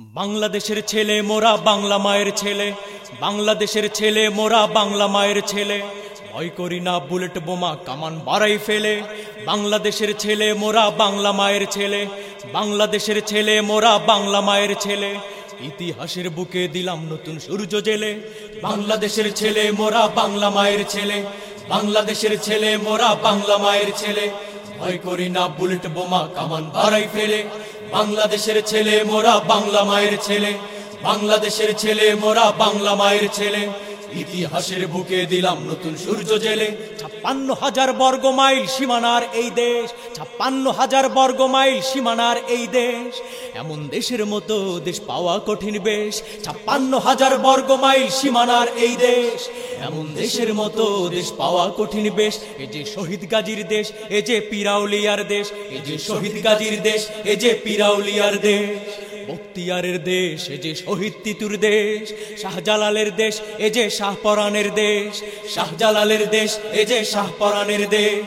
বাংলাদেশের ছেলে, মোরা বাংলা মায়ের ছেলে। বাংলাদেশের ছেলে, মোরা বাংলা মায়ের ছেলে। ভয় করি না বুলেট বোমা, কামান বাড়াই ফেলে। বাংলাদেশের ছেলে, মোরা বাংলা মায়ের ছেলে। বাংলাদেশের ছেলে, মোরা বাংলা মায়ের ছেলে। ইতিহাসের বুকে দিলাম নতুন সূর্য জেলে। বাংলাদেশের ছেলে, মোরা বাংলা মায়ের ছেলে। বাংলাদেশের ছেলে, মোরা বাংলা মায়ের ছেলে। ভয় করি না বুলেট বোমা, কামান বাড়াই ফেলে। বাংলাদেশের ছেলে মোরা বাংলা মায়ের ছেলে। বাংলাদেশের ছেলে মোরা বাংলা মায়ের ছেলে। ইতিহাসের বুকে দিলাম নতুন সূর্য জেলে। ছাপ্পান্ন হাজার বর্গ মাইল সীমানার এই দেশ, ছাপ্পান্ন হাজার বর্গ মাইল সীমানার এই দেশ। এমন দেশের মতো দেশ পাওয়া কঠিন বেশ, ছাপ্পান্ন হাজার বর্গ মাইল সীমানার এই দেশ। এমন দেশের মতো দেশ পাওয়া কঠিন বেশ, এ যে শহীদ গাজীর দেশ, এ যে পিরাউলিয়ার দেশ, এ যে শহীদ গাজীর দেশ, এ যে পিরাউলিয়ার দেশ। বক্তিয়ারের দেশ এ যে শহীদ তিতুর দেশ শাহজালালের দেশ এ যে শাহপরানের দেশ শাহজালালের দেশ এ যে শাহপরানের দেশ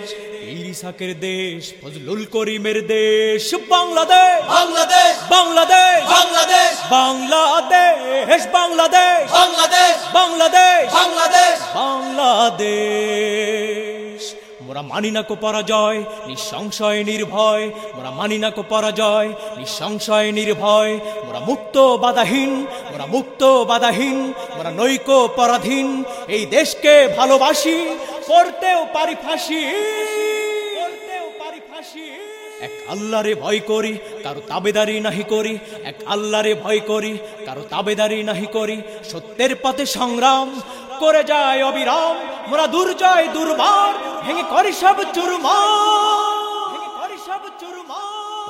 ইরিসাকের দেশ ফজলুল করিমের দেশ বাংলাদেশ বাংলাদেশ বাংলাদেশ বাংলাদেশ বাংলাদেশ বাংলাদেশ বাংলাদেশ বাংলাদেশ বাংলাদেশ বাংলাদেশ মোরা মানি না কো পরাজয়, নিঃসংশয়, নির্ভয়। মোরা মানি না কো পরাজয়, নিঃসংশয়, নির্ভয়। মোরা মুক্ত, বাধাহীন। মোরা মুক্ত, বাধাহীন। মোরা নৈক, পরাধীন। এই দেশকে ভালোবাসি, পড়তেও পারি ফাঁসি। পারি ফাঁসি। এক আল্লাহরে ভয় করি, কারও তাবেদারি নাহি করি। এক আল্লাহরে ভয় করি, কারও তাবেদারি নাহি করি। সত্যের পথে সংগ্রাম, করে যায় অবিরাম। মোরা দুর্জয় দুর্বার ভেঙে করি সব চুরমা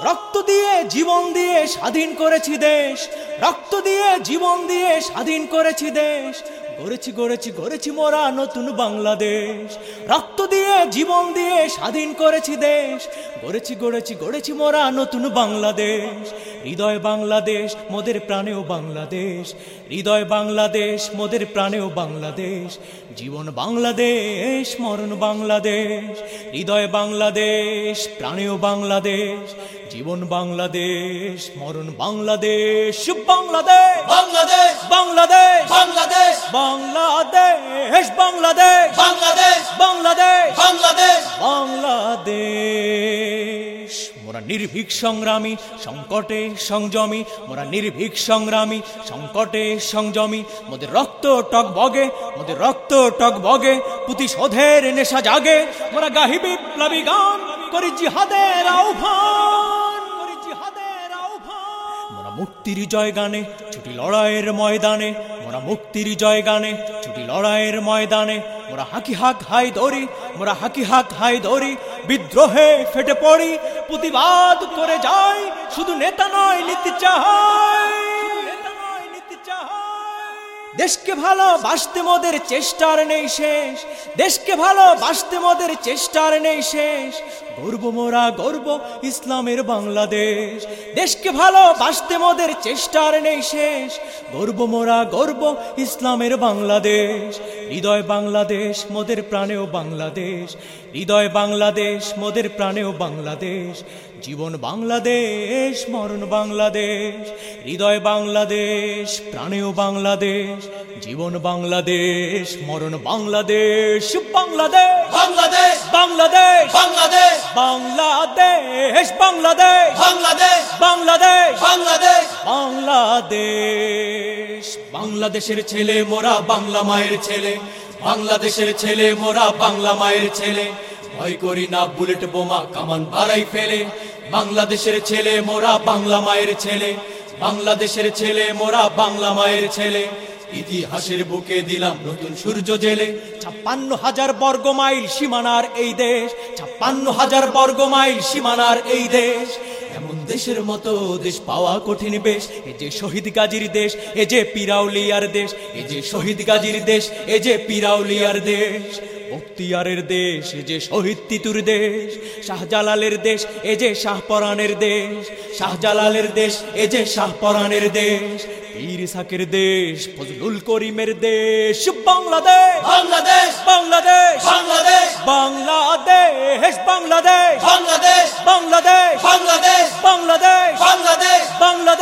রক্ত দিয়ে জীবন দিয়ে স্বাধীন করেছি দেশ। রক্ত দিয়ে, জীবন দিয়ে স্বাধীন করেছি দেশ। গড়েছি গড়েছি গড়েছি মোরা নতুন বাংলাদেশ। রক্ত দিয়ে, জীবন দিয়ে স্বাধীন করেছি দেশ। গড়েছি গড়েছি গড়েছি মোরা নতুন বাংলাদেশ। হৃদয় বাংলাদেশ, মোদের প্রাণেও বাংলাদেশ। হৃদয় বাংলাদেশ, মোদের প্রাণেও বাংলাদেশ। জীবন বাংলাদেশ, মরণ বাংলাদেশ। হৃদয় বাংলাদেশ, প্রাণেও বাংলাদেশ। জীবন বাংলাদেশ, মরণ বাংলাদেশ। বাংলাদেশ বাংলাদেশ বাংলাদেশ বাংলাদেশ বাংলাদেশ বাংলাদেশ বাংলাদেশ বাংলাদেশ বাংলাদেশ বাংলাদেশ মোরা নির্ভীক সংগ্রামী সংকটে সংযমী মোরা নির্ভীক সংগ্রামী সংকটে সংযমী মোদের রক্ত টক বগে মোদের রক্ত টক বগে প্রতিশোধের নেশা জাগে মোরা গাহি বিপ্লবী গান করি জিহাদের আহ্বান মুক্তির জয় গানে ছুটি লড়াইয়ের ময়দানে, মোরা মুক্তির জয় গানে ছুটি লড়াইয়ের ময়দানে, মোরা হাকি হাক হাই ধরি, মোরা হাকি হাক হাই ধরি, বিদ্রোহে ফেটে পড়ি, প্রতিবাদ করে যাই, শুধু নেতা নয়, নীতি চাই। দেশকে ভালো বাসতে মোদের চেষ্টার নেই শেষ। দেশকে ভালো বাসতে মোদের চেষ্টার নেই শেষ। গর্ব মোরা গর্ব, ইসলামের বাংলাদেশ। দেশকে ভালো বাসতে মোদের চেষ্টার নেই শেষ। গর্ব মোরা গর্ব ইসলামের বাংলাদেশ হৃদয় বাংলাদেশ মোদের প্রাণেও বাংলাদেশ হৃদয় বাংলাদেশ মোদের প্রাণেও বাংলাদেশ জীবন বাংলাদেশ মরণ বাংলাদেশ হৃদয় বাংলাদেশ প্রাণেও বাংলাদেশ জীবন বাংলাদেশ মরণ বাংলাদেশ বাংলাদেশ বাংলাদেশ বাংলাদেশ বাংলাদেশ বাংলাদেশ বাংলাদেশ বাংলাদেশ বাংলাদেশ বাংলাদেশ বাংলাদেশ বাংলাদেশের ছেলে, মোরা বাংলা মায়ের ছেলে। বাংলাদেশের ছেলে, মোরা বাংলা মায়ের ছেলে। ভয় করি না বুলেট বোমা, কামান বাড়াই ফেলে। বাংলাদেশের ছেলে, মোরা বাংলা মায়ের ছেলে। বাংলাদেশের ছেলে, মোরা বাংলা মায়ের ছেলে। ইতিহাসের বুকে দিলাম নতুন সূর্য জেলে। ছাপ্পান্ন হাজার বর্গ মাইল সীমানার এই দেশ। ছাপ্পান্ন হাজার বর্গ মাইল সীমানার এই দেশ। দেশের মতো দেশ, পাওয়া কঠিন বেশ। এ যে শহীদ গাজীর দেশ, এ যে পিরাউলিয়ার দেশ, এ যে শহীদ গাজীর দেশ, এ যে পিরাউলিয়ার দেশ। বক্তিয়ারের দেশ, এ যে শহীদ তিতুর দেশ, শাহজালালের দেশ, এ যে শাহপরানের দেশ, শাহজালালের দেশ, এ যে শাহপরানের দেশ। পীর সাকের দেশ ফজলুল করিমের দেশ বাংলাদেশ। বাংলাদেশ। বাংলাদেশ। বাংলাদেশ বাংলাদেশ। বাংলাদেশ। বাংলাদেশ। বাংলাদেশ। বাংলাদেশ। বাংলাদেশ। বাংলাদেশ।